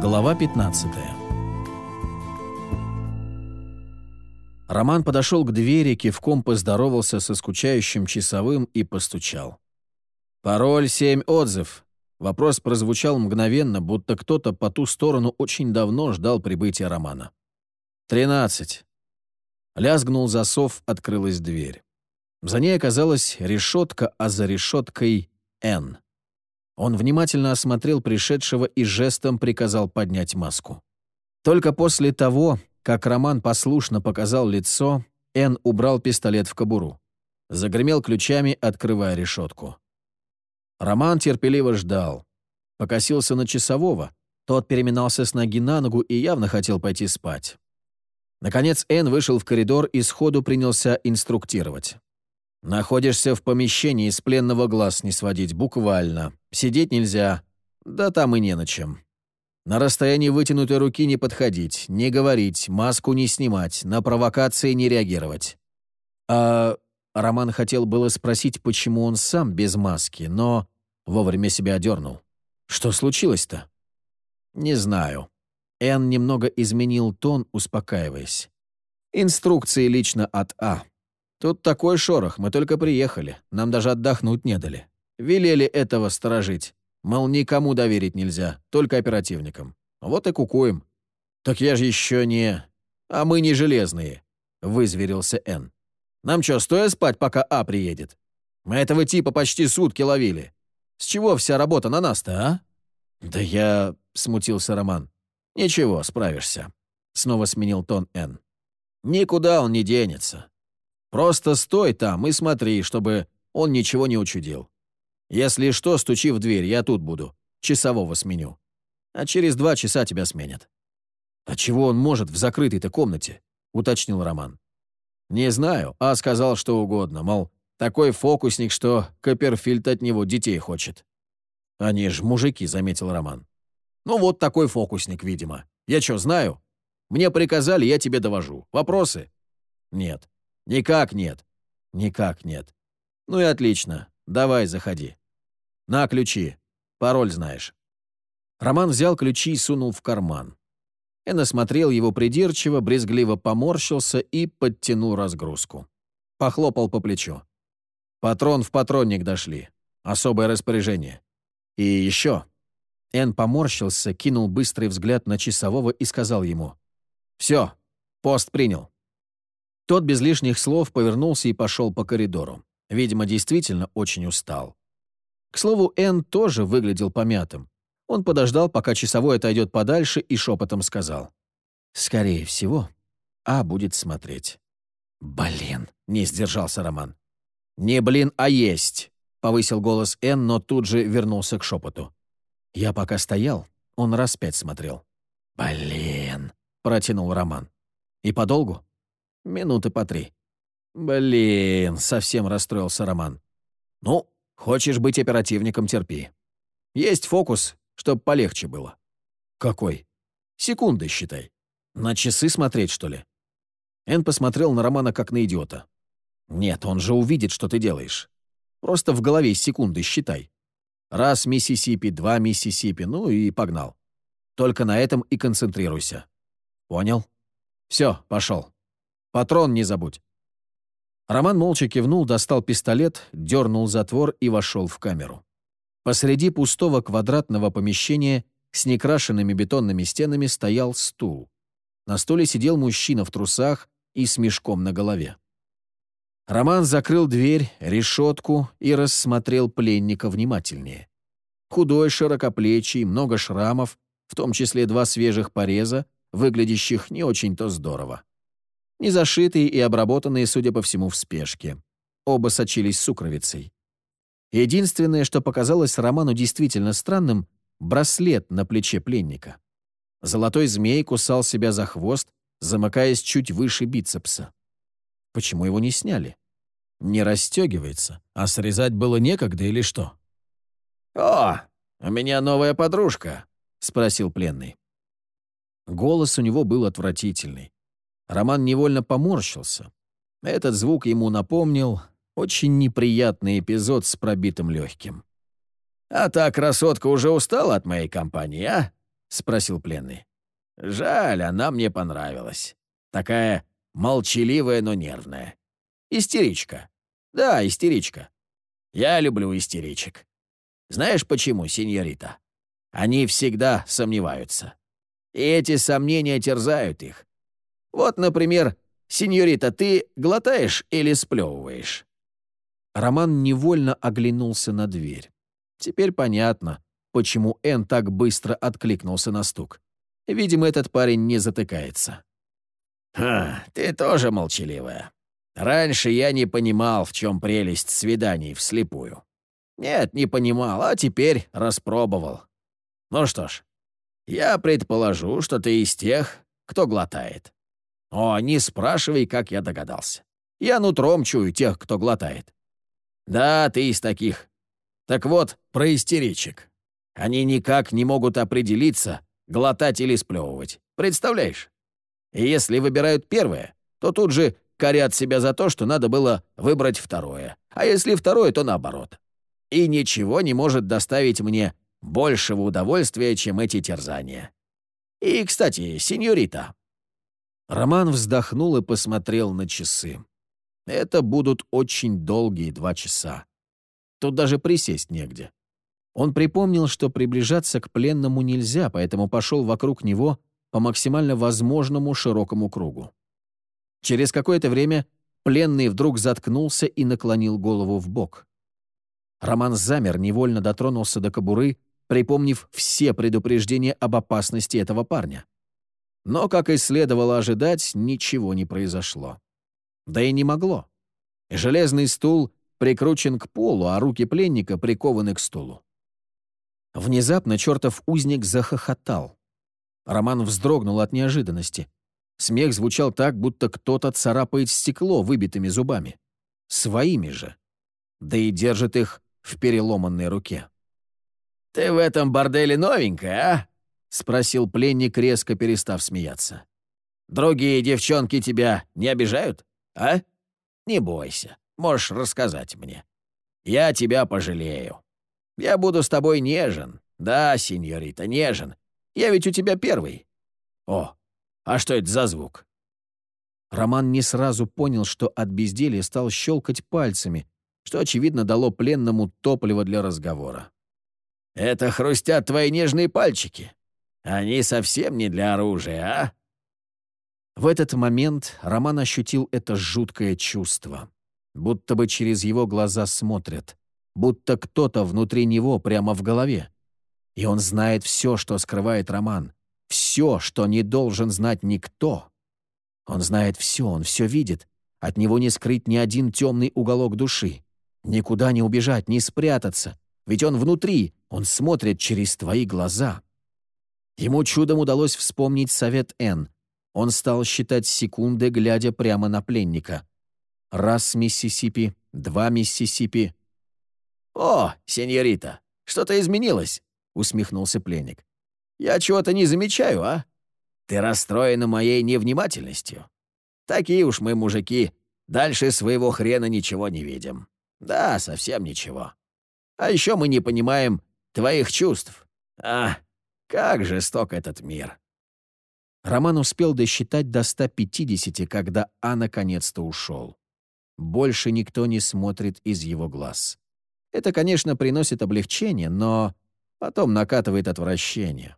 Глава 15 Роман подошел к двери, кивком поздоровался со скучающим часовым и постучал. «Пароль семь отзыв». Вопрос прозвучал мгновенно, будто кто-то по ту сторону очень давно ждал прибытия Романа. «Тринадцать». Лязгнул засов, открылась дверь. За ней оказалась решетка, а за решеткой — «Н». Он внимательно осмотрел пришедшего и жестом приказал поднять маску. Только после того, как Роман послушно показал лицо, Н убрал пистолет в кобуру. Загремел ключами, открывая решетку. Роман терпеливо ждал. Покосился на часового. Тот переминался с ноги на ногу и явно хотел пойти спать. Наконец Н вышел в коридор и сходу принялся инструктировать. Находишься в помещении, с пленного глаз не сводить, буквально. Сидеть нельзя. Да там и не на чем. На расстоянии вытянутой руки не подходить, не говорить, маску не снимать, на провокации не реагировать. А Роман хотел было спросить, почему он сам без маски, но вовремя себя одернул. Что случилось-то? Не знаю. Эн немного изменил тон, успокаиваясь. Инструкции лично от А. Тут такой шорох, мы только приехали, нам даже отдохнуть не дали. Велели этого сторожить. Мол, никому доверить нельзя, только оперативникам. Вот и кукуем. Так я же еще не... А мы не железные, вызверился Н. Нам что, стоя спать, пока А приедет? Мы этого типа почти сутки ловили. С чего вся работа на нас-то, а? Да я... смутился Роман. Ничего, справишься. Снова сменил тон Н. Никуда он не денется. Просто стой там и смотри, чтобы он ничего не учудил. Если что, стучи в дверь, я тут буду. Часового сменю. А через два часа тебя сменят». «А чего он может в закрытой-то комнате?» — уточнил Роман. «Не знаю, а сказал что угодно, мол, такой фокусник, что Копперфильд от него детей хочет». «Они ж мужики», — заметил Роман. «Ну вот такой фокусник, видимо. Я что, знаю? Мне приказали, я тебе довожу. Вопросы?» «Нет». «Никак нет». «Никак нет». «Ну и отлично. Давай, заходи». «На ключи. Пароль знаешь». Роман взял ключи и сунул в карман. Эн осмотрел его придирчиво, брезгливо поморщился и подтянул разгрузку. Похлопал по плечу. Патрон в патронник дошли. Особое распоряжение. И еще. Эн поморщился, кинул быстрый взгляд на часового и сказал ему. «Все, пост принял». Тот без лишних слов повернулся и пошел по коридору. Видимо, действительно очень устал. К слову, Эн тоже выглядел помятым. Он подождал, пока часовой отойдет подальше, и шепотом сказал. «Скорее всего, А будет смотреть». «Блин!» — не сдержался Роман. «Не блин, а есть!» — повысил голос Эн, но тут же вернулся к шепоту. Я пока стоял, он раз пять смотрел. «Блин!» — протянул Роман. «И подолгу?» Минуты по три. Блин, совсем расстроился Роман. Ну, хочешь быть оперативником, терпи. Есть фокус, чтоб полегче было. Какой? Секунды считай. На часы смотреть, что ли? Эн посмотрел на Романа как на идиота. Нет, он же увидит, что ты делаешь. Просто в голове секунды считай. Раз Миссисипи, два Миссисипи, ну и погнал. Только на этом и концентрируйся. Понял? Все, пошел. Патрон не забудь». Роман молча кивнул, достал пистолет, дернул затвор и вошел в камеру. Посреди пустого квадратного помещения с некрашенными бетонными стенами стоял стул. На стуле сидел мужчина в трусах и с мешком на голове. Роман закрыл дверь, решетку и рассмотрел пленника внимательнее. Худой, широкоплечий, много шрамов, в том числе два свежих пореза, выглядящих не очень-то здорово не зашитые и обработанные, судя по всему, в спешке. Оба сочились сукровицей. Единственное, что показалось Роману действительно странным — браслет на плече пленника. Золотой змей кусал себя за хвост, замыкаясь чуть выше бицепса. Почему его не сняли? Не расстегивается, а срезать было некогда или что? «О, у меня новая подружка», — спросил пленный. Голос у него был отвратительный. Роман невольно поморщился. Этот звук ему напомнил очень неприятный эпизод с пробитым легким. «А та красотка уже устала от моей компании, а? — спросил пленный. «Жаль, она мне понравилась. Такая молчаливая, но нервная. Истеричка. Да, истеричка. Я люблю истеричек. Знаешь почему, сеньорита? Они всегда сомневаются. И эти сомнения терзают их. Вот, например, сеньорита, ты глотаешь или сплевываешь?» Роман невольно оглянулся на дверь. Теперь понятно, почему Эн так быстро откликнулся на стук. Видимо, этот парень не затыкается. «Ха, ты тоже молчаливая. Раньше я не понимал, в чем прелесть свиданий вслепую. Нет, не понимал, а теперь распробовал. Ну что ж, я предположу, что ты из тех, кто глотает. О, не спрашивай, как я догадался. Я нутром чую тех, кто глотает. Да, ты из таких. Так вот, про истеричек. Они никак не могут определиться, глотать или сплевывать. Представляешь? И если выбирают первое, то тут же корят себя за то, что надо было выбрать второе. А если второе, то наоборот. И ничего не может доставить мне большего удовольствия, чем эти терзания. И, кстати, сеньорита». Роман вздохнул и посмотрел на часы. Это будут очень долгие два часа. Тут даже присесть негде. Он припомнил, что приближаться к пленному нельзя, поэтому пошел вокруг него по максимально возможному широкому кругу. Через какое-то время пленный вдруг заткнулся и наклонил голову в бок. Роман замер, невольно дотронулся до кобуры, припомнив все предупреждения об опасности этого парня. Но, как и следовало ожидать, ничего не произошло. Да и не могло. Железный стул прикручен к полу, а руки пленника прикованы к стулу. Внезапно чертов узник захохотал. Роман вздрогнул от неожиданности. Смех звучал так, будто кто-то царапает стекло выбитыми зубами. Своими же. Да и держит их в переломанной руке. «Ты в этом борделе новенькая, а?» — спросил пленник, резко перестав смеяться. «Другие девчонки тебя не обижают, а? Не бойся, можешь рассказать мне. Я тебя пожалею. Я буду с тобой нежен. Да, сеньорита, нежен. Я ведь у тебя первый. О, а что это за звук?» Роман не сразу понял, что от безделья стал щелкать пальцами, что, очевидно, дало пленному топливо для разговора. «Это хрустят твои нежные пальчики. Они совсем не для оружия, а?» В этот момент Роман ощутил это жуткое чувство. Будто бы через его глаза смотрят. Будто кто-то внутри него прямо в голове. И он знает все, что скрывает Роман. Все, что не должен знать никто. Он знает все, он все видит. От него не скрыть ни один темный уголок души. Никуда не убежать, не спрятаться. Ведь он внутри, он смотрит через твои глаза. Ему чудом удалось вспомнить совет Н. Он стал считать секунды, глядя прямо на пленника. Раз Миссисипи, два Миссисипи. «О, сеньорита, что-то изменилось», — усмехнулся пленник. «Я чего-то не замечаю, а? Ты расстроена моей невнимательностью. Такие уж мы, мужики, дальше своего хрена ничего не видим. Да, совсем ничего. А еще мы не понимаем твоих чувств. А, как жесток этот мир. Роман успел досчитать до 150, когда А наконец-то ушел. Больше никто не смотрит из его глаз. Это, конечно, приносит облегчение, но потом накатывает отвращение.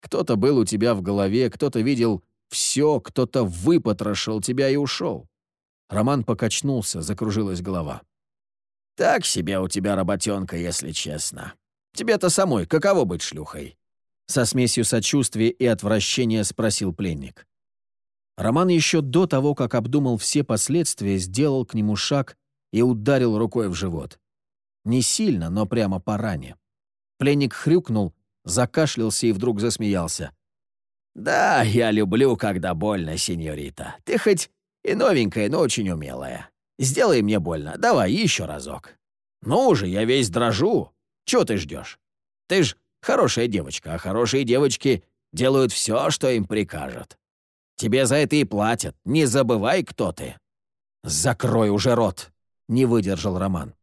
Кто-то был у тебя в голове, кто-то видел все, кто-то выпотрошил тебя и ушел. Роман покачнулся, закружилась голова. «Так себе у тебя работенка, если честно. Тебе-то самой каково быть шлюхой?» Со смесью сочувствия и отвращения спросил пленник. Роман еще до того, как обдумал все последствия, сделал к нему шаг и ударил рукой в живот. Не сильно, но прямо по ране. Пленник хрюкнул, закашлялся и вдруг засмеялся. «Да, я люблю, когда больно, сеньорита. Ты хоть и новенькая, но очень умелая. Сделай мне больно. Давай еще разок. Ну уже, я весь дрожу. Чего ты ждешь? Ты ж хорошая девочка, а хорошие девочки делают все, что им прикажут. Тебе за это и платят. Не забывай, кто ты». «Закрой уже рот!» — не выдержал Роман.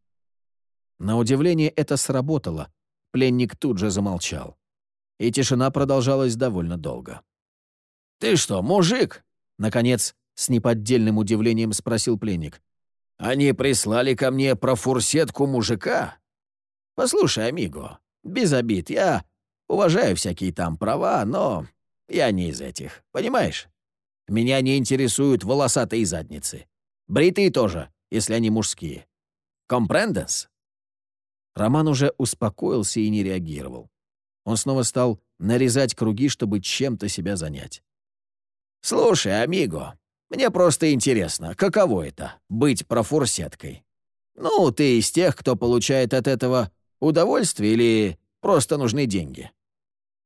На удивление это сработало. Пленник тут же замолчал. и тишина продолжалась довольно долго. «Ты что, мужик?» — наконец, с неподдельным удивлением спросил пленник. «Они прислали ко мне про фурсетку мужика? Послушай, амиго, без обид, я уважаю всякие там права, но я не из этих, понимаешь? Меня не интересуют волосатые задницы. Бритые тоже, если они мужские. Компренденс?» Роман уже успокоился и не реагировал. Он снова стал нарезать круги, чтобы чем-то себя занять. «Слушай, амиго, мне просто интересно, каково это — быть профурсеткой? Ну, ты из тех, кто получает от этого удовольствие или просто нужны деньги?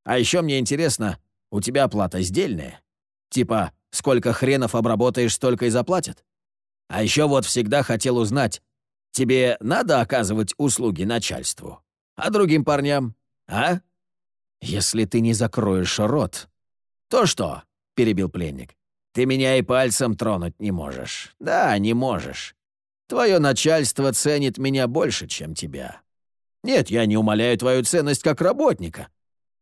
А еще мне интересно, у тебя оплата сдельная? Типа, сколько хренов обработаешь, столько и заплатят? А еще вот всегда хотел узнать, тебе надо оказывать услуги начальству? А другим парням? А? Если ты не закроешь рот. То что? — перебил пленник. Ты меня и пальцем тронуть не можешь. Да, не можешь. Твое начальство ценит меня больше, чем тебя. Нет, я не умоляю твою ценность как работника.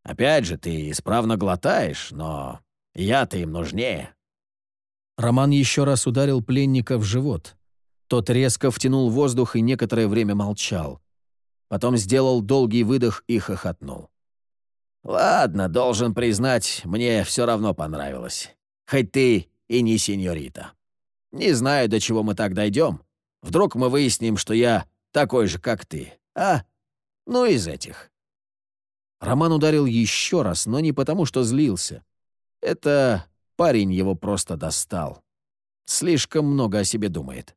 Опять же, ты исправно глотаешь, но я-то им нужнее». Роман еще раз ударил пленника в живот. Тот резко втянул воздух и некоторое время молчал. Потом сделал долгий выдох и хохотнул. «Ладно, должен признать, мне все равно понравилось. Хоть ты и не сеньорита. Не знаю, до чего мы так дойдем. Вдруг мы выясним, что я такой же, как ты. А? Ну, из этих». Роман ударил еще раз, но не потому, что злился. Это парень его просто достал. Слишком много о себе думает.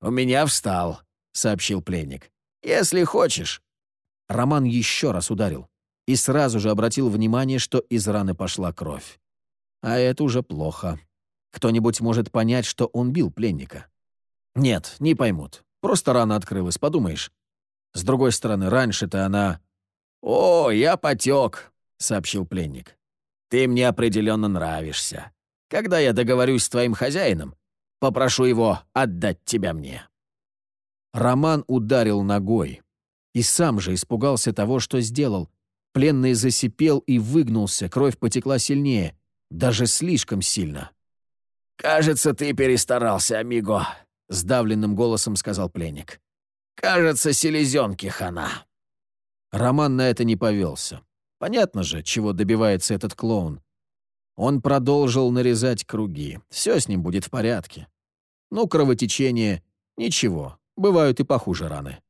«У меня встал», — сообщил пленник. «Если хочешь». Роман еще раз ударил и сразу же обратил внимание, что из раны пошла кровь. А это уже плохо. Кто-нибудь может понять, что он бил пленника? Нет, не поймут. Просто рана открылась, подумаешь. С другой стороны, раньше-то она... «О, я потек», — сообщил пленник. «Ты мне определенно нравишься. Когда я договорюсь с твоим хозяином, попрошу его отдать тебя мне». Роман ударил ногой и сам же испугался того, что сделал. Пленный засипел и выгнулся, кровь потекла сильнее даже слишком сильно. «Кажется, ты перестарался, амиго», — сдавленным голосом сказал пленник. «Кажется, селезенки хана». Роман на это не повелся. Понятно же, чего добивается этот клоун. Он продолжил нарезать круги. Все с ним будет в порядке. Ну, кровотечение — ничего. Бывают и похуже раны.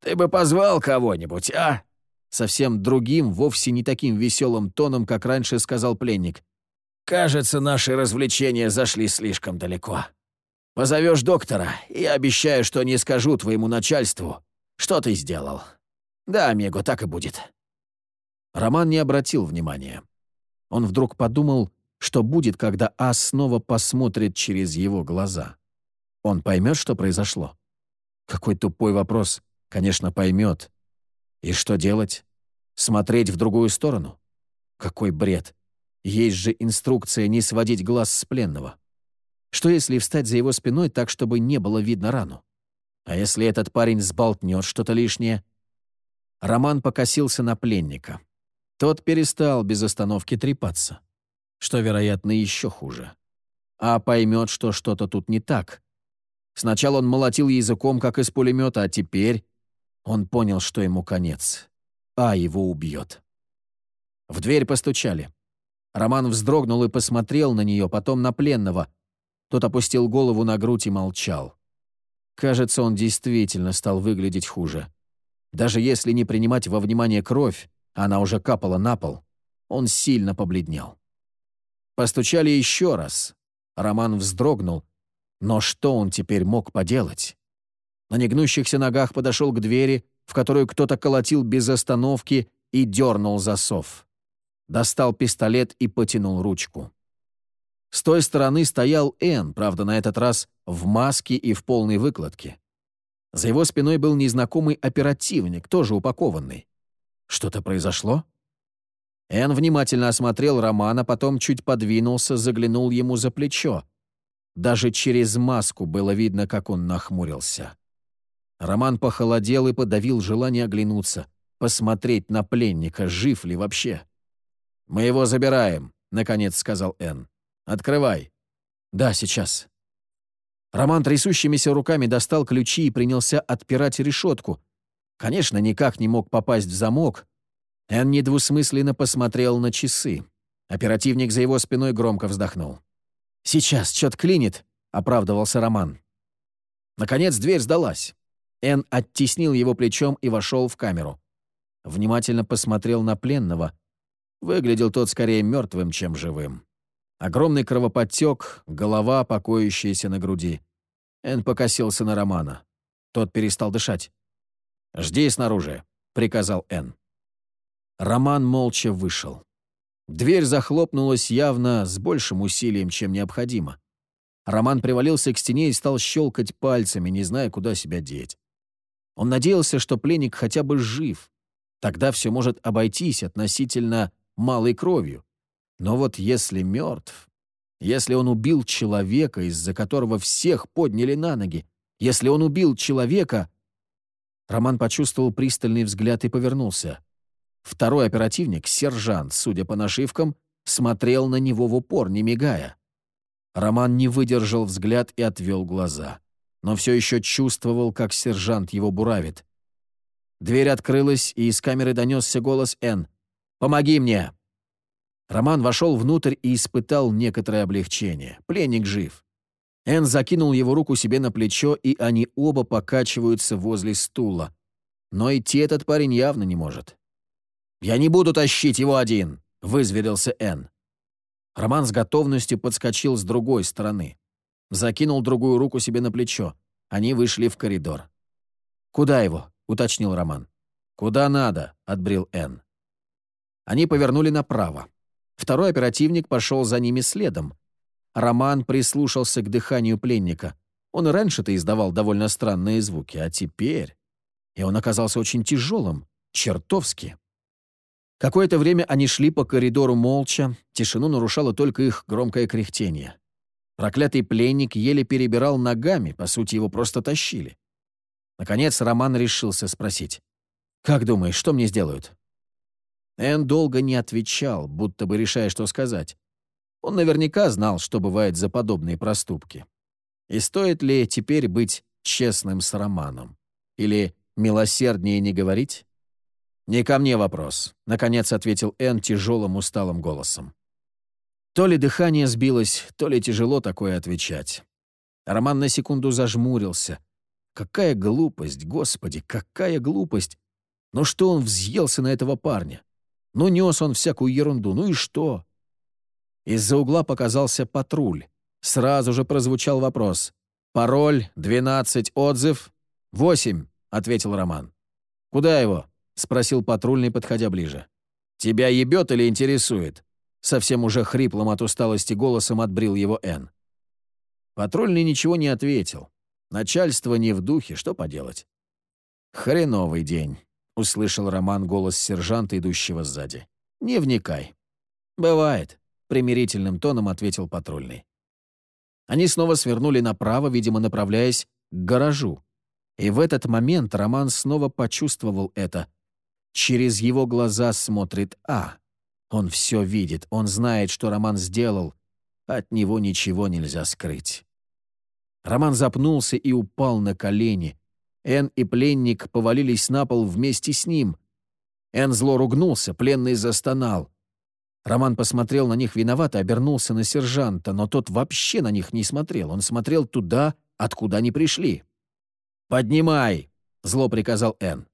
«Ты бы позвал кого-нибудь, а?» Совсем другим, вовсе не таким веселым тоном, как раньше сказал пленник. Кажется, наши развлечения зашли слишком далеко. Позовешь доктора, и обещаю, что не скажу твоему начальству, что ты сделал. Да, Мего, так и будет». Роман не обратил внимания. Он вдруг подумал, что будет, когда А снова посмотрит через его глаза. Он поймет, что произошло? Какой тупой вопрос. Конечно, поймет. И что делать? Смотреть в другую сторону? Какой бред. Есть же инструкция не сводить глаз с пленного. Что если встать за его спиной так, чтобы не было видно рану? А если этот парень сболтнет что-то лишнее? Роман покосился на пленника. Тот перестал без остановки трепаться. Что, вероятно, еще хуже. А поймет, что что-то тут не так. Сначала он молотил языком, как из пулемета, а теперь он понял, что ему конец. А его убьет. В дверь постучали. Роман вздрогнул и посмотрел на нее, потом на пленного. Тот опустил голову на грудь и молчал. Кажется, он действительно стал выглядеть хуже. Даже если не принимать во внимание кровь, она уже капала на пол, он сильно побледнел. Постучали еще раз. Роман вздрогнул. Но что он теперь мог поделать? На негнущихся ногах подошел к двери, в которую кто-то колотил без остановки и дернул засов достал пистолет и потянул ручку. С той стороны стоял Эн, правда, на этот раз в маске и в полной выкладке. За его спиной был незнакомый оперативник, тоже упакованный. Что-то произошло? Эн внимательно осмотрел Романа, потом чуть подвинулся, заглянул ему за плечо. Даже через маску было видно, как он нахмурился. Роман похолодел и подавил желание оглянуться. посмотреть на пленника, жив ли вообще. «Мы его забираем», — наконец сказал Энн. «Открывай». «Да, сейчас». Роман трясущимися руками достал ключи и принялся отпирать решетку. Конечно, никак не мог попасть в замок. Энн недвусмысленно посмотрел на часы. Оперативник за его спиной громко вздохнул. «Сейчас, чё-то клинит», — оправдывался Роман. Наконец дверь сдалась. Энн оттеснил его плечом и вошел в камеру. Внимательно посмотрел на пленного. Выглядел тот скорее мертвым, чем живым. Огромный кровоподтек, голова, покоящаяся на груди. Энн покосился на Романа. Тот перестал дышать. «Жди снаружи», — приказал Энн. Роман молча вышел. Дверь захлопнулась явно с большим усилием, чем необходимо. Роман привалился к стене и стал щелкать пальцами, не зная, куда себя деть. Он надеялся, что пленник хотя бы жив. Тогда все может обойтись относительно малой кровью. Но вот если мертв, если он убил человека, из-за которого всех подняли на ноги, если он убил человека... Роман почувствовал пристальный взгляд и повернулся. Второй оперативник, сержант, судя по нашивкам, смотрел на него в упор, не мигая. Роман не выдержал взгляд и отвел глаза. Но все еще чувствовал, как сержант его буравит. Дверь открылась, и из камеры донесся голос Н. «Помоги мне!» Роман вошел внутрь и испытал некоторое облегчение. Пленник жив. Эн закинул его руку себе на плечо, и они оба покачиваются возле стула. Но идти этот парень явно не может. «Я не буду тащить его один», — вызверился Эн. Роман с готовностью подскочил с другой стороны. Закинул другую руку себе на плечо. Они вышли в коридор. «Куда его?» — уточнил Роман. «Куда надо?» — отбрил Эн. Они повернули направо. Второй оперативник пошел за ними следом. Роман прислушался к дыханию пленника. Он и раньше-то издавал довольно странные звуки, а теперь... И он оказался очень тяжелым, чертовски. Какое-то время они шли по коридору молча, тишину нарушало только их громкое кряхтение. Проклятый пленник еле перебирал ногами, по сути, его просто тащили. Наконец Роман решился спросить. «Как думаешь, что мне сделают?» Эн долго не отвечал, будто бы решая, что сказать. Он наверняка знал, что бывает за подобные проступки. И стоит ли теперь быть честным с Романом? Или милосерднее не говорить? «Не ко мне вопрос», — наконец ответил Эн тяжелым усталым голосом. То ли дыхание сбилось, то ли тяжело такое отвечать. Роман на секунду зажмурился. Какая глупость, господи, какая глупость! Ну что он взъелся на этого парня? Ну, нес он всякую ерунду, ну и что? Из-за угла показался патруль. Сразу же прозвучал вопрос. «Пароль, 12, отзыв?» «Восемь», — ответил Роман. «Куда его?» — спросил патрульный, подходя ближе. «Тебя ебет или интересует?» Совсем уже хриплым от усталости голосом отбрил его Н. Патрульный ничего не ответил. Начальство не в духе, что поделать. Хреновый день услышал Роман голос сержанта, идущего сзади. «Не вникай». «Бывает», — примирительным тоном ответил патрульный. Они снова свернули направо, видимо, направляясь к гаражу. И в этот момент Роман снова почувствовал это. Через его глаза смотрит А. Он все видит, он знает, что Роман сделал. От него ничего нельзя скрыть. Роман запнулся и упал на колени. Эн и пленник повалились на пол вместе с ним. Эн зло ругнулся, пленный застонал. Роман посмотрел на них виновато, обернулся на сержанта, но тот вообще на них не смотрел. Он смотрел туда, откуда они пришли. «Поднимай!» — зло приказал Эн.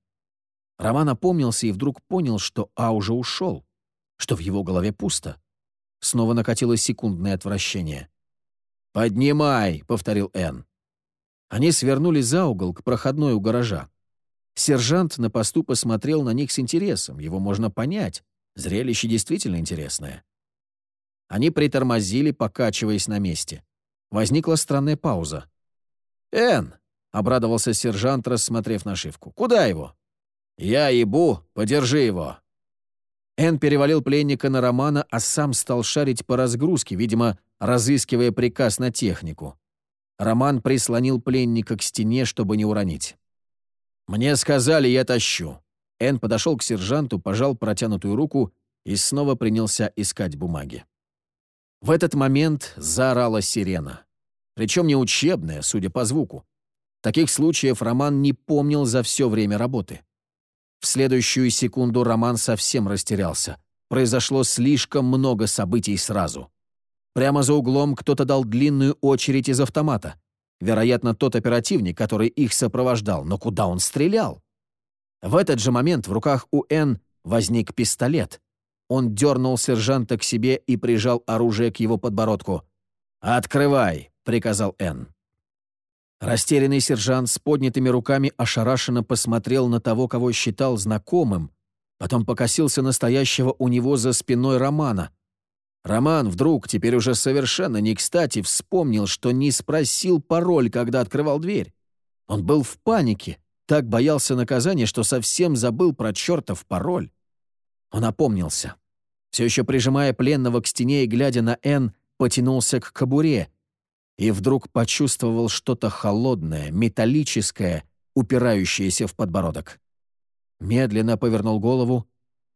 Роман опомнился и вдруг понял, что А уже ушел, что в его голове пусто. Снова накатилось секундное отвращение. «Поднимай!» — повторил Эн. Они свернули за угол к проходной у гаража. Сержант на посту посмотрел на них с интересом, его можно понять. Зрелище действительно интересное. Они притормозили, покачиваясь на месте. Возникла странная пауза. «Эн!» — обрадовался сержант, рассмотрев нашивку. «Куда его?» «Я ебу, подержи его!» Эн перевалил пленника на Романа, а сам стал шарить по разгрузке, видимо, разыскивая приказ на технику. Роман прислонил пленника к стене, чтобы не уронить. «Мне сказали, я тащу. Эн подошел к сержанту, пожал протянутую руку и снова принялся искать бумаги. В этот момент заорала сирена. Причем не учебная, судя по звуку. Таких случаев Роман не помнил за все время работы. В следующую секунду Роман совсем растерялся. Произошло слишком много событий сразу. Прямо за углом кто-то дал длинную очередь из автомата. Вероятно, тот оперативник, который их сопровождал, но куда он стрелял? В этот же момент в руках у Н возник пистолет. Он дернул сержанта к себе и прижал оружие к его подбородку. «Открывай!» — приказал Н. Растерянный сержант с поднятыми руками ошарашенно посмотрел на того, кого считал знакомым, потом покосился настоящего у него за спиной Романа. Роман вдруг, теперь уже совершенно не кстати, вспомнил, что не спросил пароль, когда открывал дверь. Он был в панике, так боялся наказания, что совсем забыл про чертов пароль. Он опомнился. Все еще прижимая пленного к стене и глядя на Н, потянулся к кобуре и вдруг почувствовал что-то холодное, металлическое, упирающееся в подбородок. Медленно повернул голову.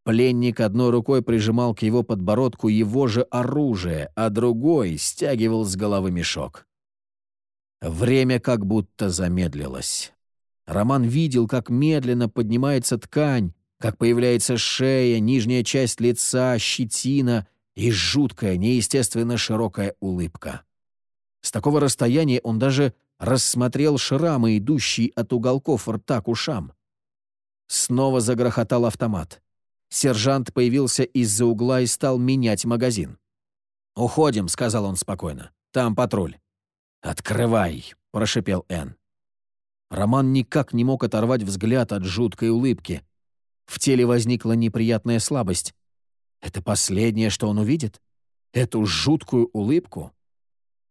Пленник одной рукой прижимал к его подбородку его же оружие, а другой стягивал с головы мешок. Время как будто замедлилось. Роман видел, как медленно поднимается ткань, как появляется шея, нижняя часть лица, щетина и жуткая, неестественно широкая улыбка. С такого расстояния он даже рассмотрел шрамы, идущие от уголков рта к ушам. Снова загрохотал автомат. Сержант появился из-за угла и стал менять магазин. «Уходим», — сказал он спокойно. «Там патруль». «Открывай», — прошипел Энн. Роман никак не мог оторвать взгляд от жуткой улыбки. В теле возникла неприятная слабость. Это последнее, что он увидит? Эту жуткую улыбку?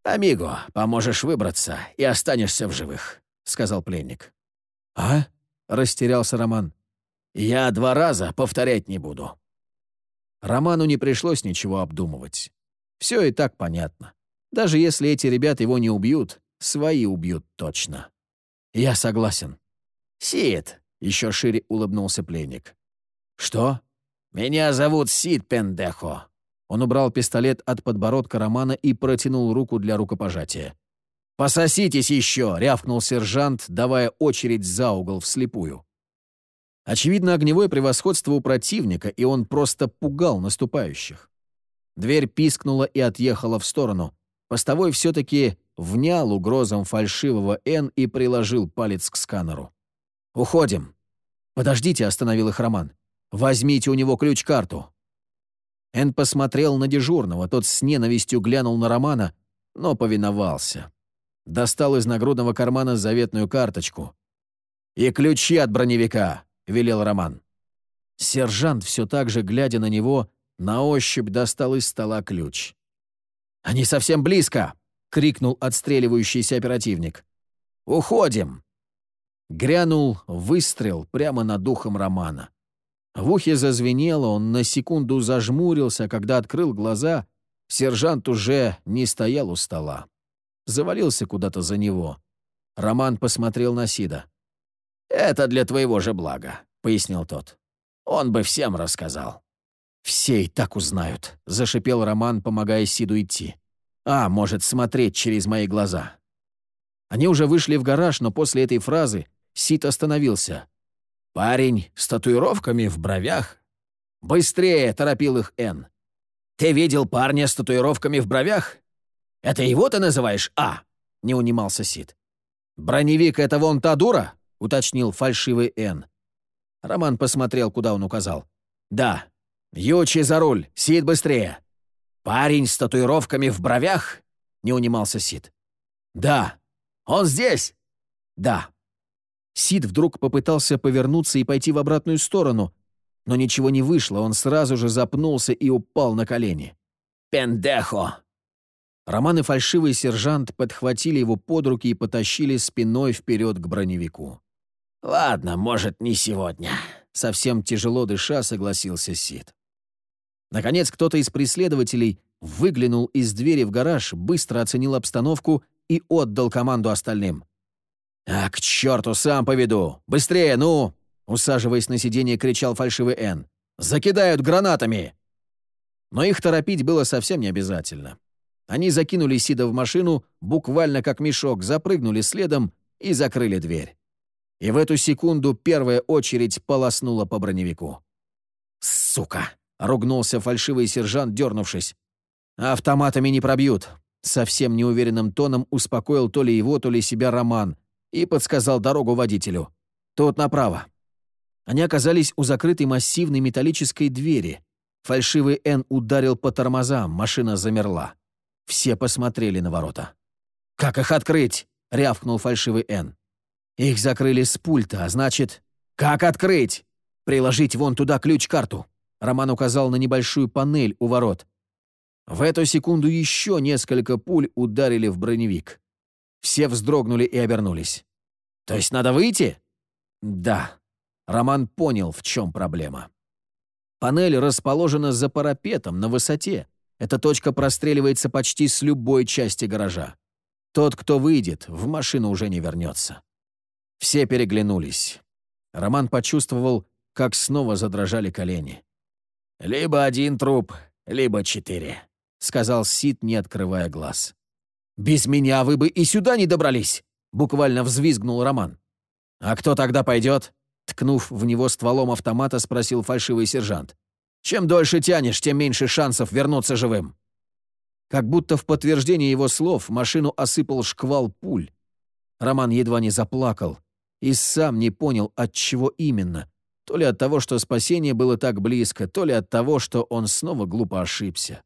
«Амиго, поможешь выбраться и останешься в живых», — сказал пленник. «А?» — растерялся Роман. «Я два раза повторять не буду». Роману не пришлось ничего обдумывать. Все и так понятно. Даже если эти ребята его не убьют, свои убьют точно. «Я согласен». «Сид», — еще шире улыбнулся пленник. «Что?» «Меня зовут Сид Пендехо». Он убрал пистолет от подбородка Романа и протянул руку для рукопожатия. «Пососитесь еще!» — рявкнул сержант, давая очередь за угол вслепую. Очевидно, огневое превосходство у противника, и он просто пугал наступающих. Дверь пискнула и отъехала в сторону. Постовой все-таки внял угрозам фальшивого «Н» и приложил палец к сканеру. «Уходим!» «Подождите», — остановил их Роман. «Возьмите у него ключ-карту». Эн посмотрел на дежурного, тот с ненавистью глянул на Романа, но повиновался. Достал из нагрудного кармана заветную карточку. «И ключи от броневика», — велел Роман. Сержант, все так же глядя на него, на ощупь достал из стола ключ. «Они совсем близко!» — крикнул отстреливающийся оперативник. «Уходим!» Грянул выстрел прямо над духом Романа. В ухе зазвенело, он на секунду зажмурился, когда открыл глаза, сержант уже не стоял у стола. Завалился куда-то за него. Роман посмотрел на Сида. «Это для твоего же блага», — пояснил тот. «Он бы всем рассказал». «Все и так узнают», — зашипел Роман, помогая Сиду идти. А, может, смотреть через мои глаза. Они уже вышли в гараж, но после этой фразы Сид остановился. «Парень с татуировками в бровях?» «Быстрее!» — торопил их Н. «Ты видел парня с татуировками в бровях? Это его ты называешь А?» — не унимался Сид. «Броневик — это вон та дура?» — уточнил фальшивый Н. Роман посмотрел, куда он указал. «Да. Ючи за руль. Сид быстрее!» «Парень с татуировками в бровях?» — не унимался Сид. «Да». «Он здесь?» «Да». Сид вдруг попытался повернуться и пойти в обратную сторону, но ничего не вышло, он сразу же запнулся и упал на колени. «Пендехо!» Роман и фальшивый сержант подхватили его под руки и потащили спиной вперед к броневику. «Ладно, может, не сегодня», — совсем тяжело дыша согласился Сид. Наконец, кто-то из преследователей выглянул из двери в гараж, быстро оценил обстановку и отдал команду остальным. «А, к черту, сам поведу! Быстрее, ну!» Усаживаясь на сиденье, кричал фальшивый Н. «Закидают гранатами!» Но их торопить было совсем не обязательно. Они закинули Сида в машину, буквально как мешок, запрыгнули следом и закрыли дверь. И в эту секунду первая очередь полоснула по броневику. «Сука!» — ругнулся фальшивый сержант, дернувшись. «Автоматами не пробьют», — совсем неуверенным тоном успокоил то ли его, то ли себя Роман и подсказал дорогу водителю. «Тут направо». Они оказались у закрытой массивной металлической двери. Фальшивый Н ударил по тормозам, машина замерла. Все посмотрели на ворота. «Как их открыть?» — рявкнул фальшивый Н. «Их закрыли с пульта, а значит...» «Как открыть?» «Приложить вон туда ключ-карту». Роман указал на небольшую панель у ворот. В эту секунду еще несколько пуль ударили в броневик. Все вздрогнули и обернулись. «То есть надо выйти?» «Да». Роман понял, в чем проблема. Панель расположена за парапетом, на высоте. Эта точка простреливается почти с любой части гаража. Тот, кто выйдет, в машину уже не вернется. Все переглянулись. Роман почувствовал, как снова задрожали колени. «Либо один труп, либо четыре», — сказал Сид, не открывая глаз. «Без меня вы бы и сюда не добрались!» — буквально взвизгнул Роман. «А кто тогда пойдет?» — ткнув в него стволом автомата, спросил фальшивый сержант. «Чем дольше тянешь, тем меньше шансов вернуться живым». Как будто в подтверждение его слов машину осыпал шквал пуль. Роман едва не заплакал и сам не понял, от чего именно. То ли от того, что спасение было так близко, то ли от того, что он снова глупо ошибся.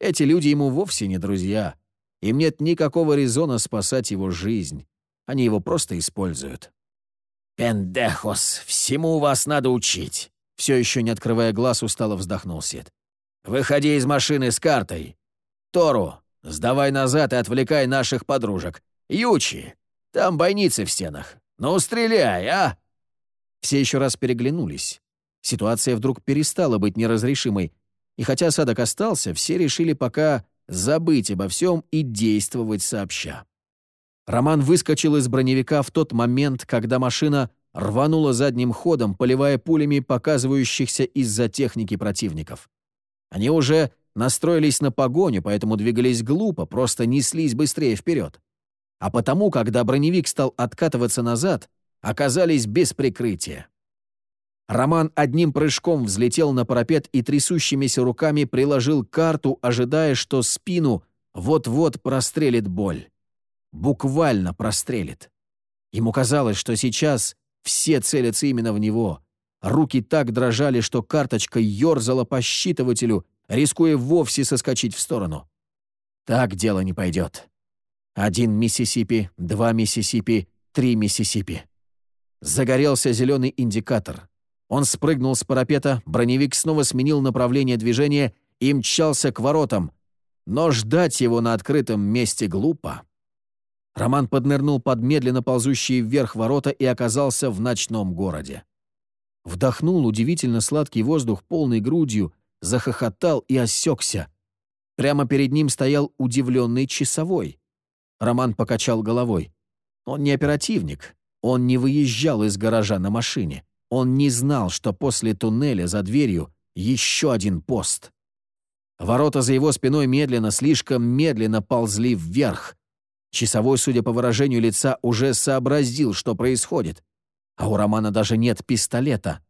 Эти люди ему вовсе не друзья. Им нет никакого резона спасать его жизнь. Они его просто используют. «Пендехос, всему вас надо учить!» Все еще не открывая глаз, устало вздохнул Сет. «Выходи из машины с картой. Тору, сдавай назад и отвлекай наших подружек. Ючи, там бойницы в стенах. Ну, стреляй, а!» Все еще раз переглянулись. Ситуация вдруг перестала быть неразрешимой, и хотя осадок остался, все решили пока забыть обо всем и действовать сообща. Роман выскочил из броневика в тот момент, когда машина рванула задним ходом, поливая пулями показывающихся из-за техники противников. Они уже настроились на погоню, поэтому двигались глупо, просто неслись быстрее вперед. А потому, когда броневик стал откатываться назад, оказались без прикрытия. Роман одним прыжком взлетел на парапет и трясущимися руками приложил карту, ожидая, что спину вот-вот прострелит боль. Буквально прострелит. Ему казалось, что сейчас все целятся именно в него. Руки так дрожали, что карточка ерзала по считывателю, рискуя вовсе соскочить в сторону. Так дело не пойдет. Один Миссисипи, два Миссисипи, три Миссисипи. Загорелся зеленый индикатор. Он спрыгнул с парапета, броневик снова сменил направление движения и мчался к воротам. Но ждать его на открытом месте глупо. Роман поднырнул под медленно ползущие вверх ворота и оказался в ночном городе. Вдохнул удивительно сладкий воздух полной грудью, захохотал и осекся. Прямо перед ним стоял удивленный часовой. Роман покачал головой. Он не оперативник, он не выезжал из гаража на машине. Он не знал, что после туннеля за дверью еще один пост. Ворота за его спиной медленно, слишком медленно ползли вверх. Часовой, судя по выражению лица, уже сообразил, что происходит. А у Романа даже нет пистолета.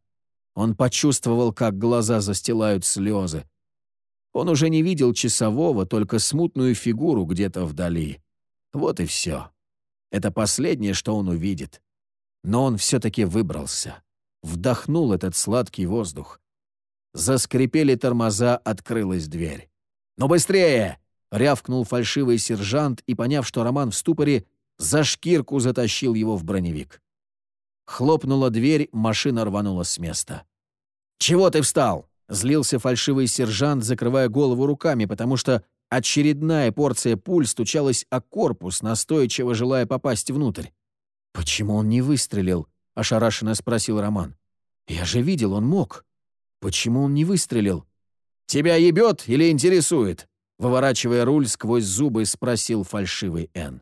Он почувствовал, как глаза застилают слезы. Он уже не видел часового, только смутную фигуру где-то вдали. Вот и все. Это последнее, что он увидит. Но он все-таки выбрался. Вдохнул этот сладкий воздух. Заскрипели тормоза, открылась дверь. «Ну быстрее!» — рявкнул фальшивый сержант и, поняв, что Роман в ступоре, за шкирку затащил его в броневик. Хлопнула дверь, машина рванула с места. «Чего ты встал?» — злился фальшивый сержант, закрывая голову руками, потому что очередная порция пуль стучалась о корпус, настойчиво желая попасть внутрь. «Почему он не выстрелил?» — ошарашенно спросил Роман. «Я же видел, он мог. Почему он не выстрелил?» «Тебя ебет или интересует?» Выворачивая руль сквозь зубы, спросил фальшивый Н.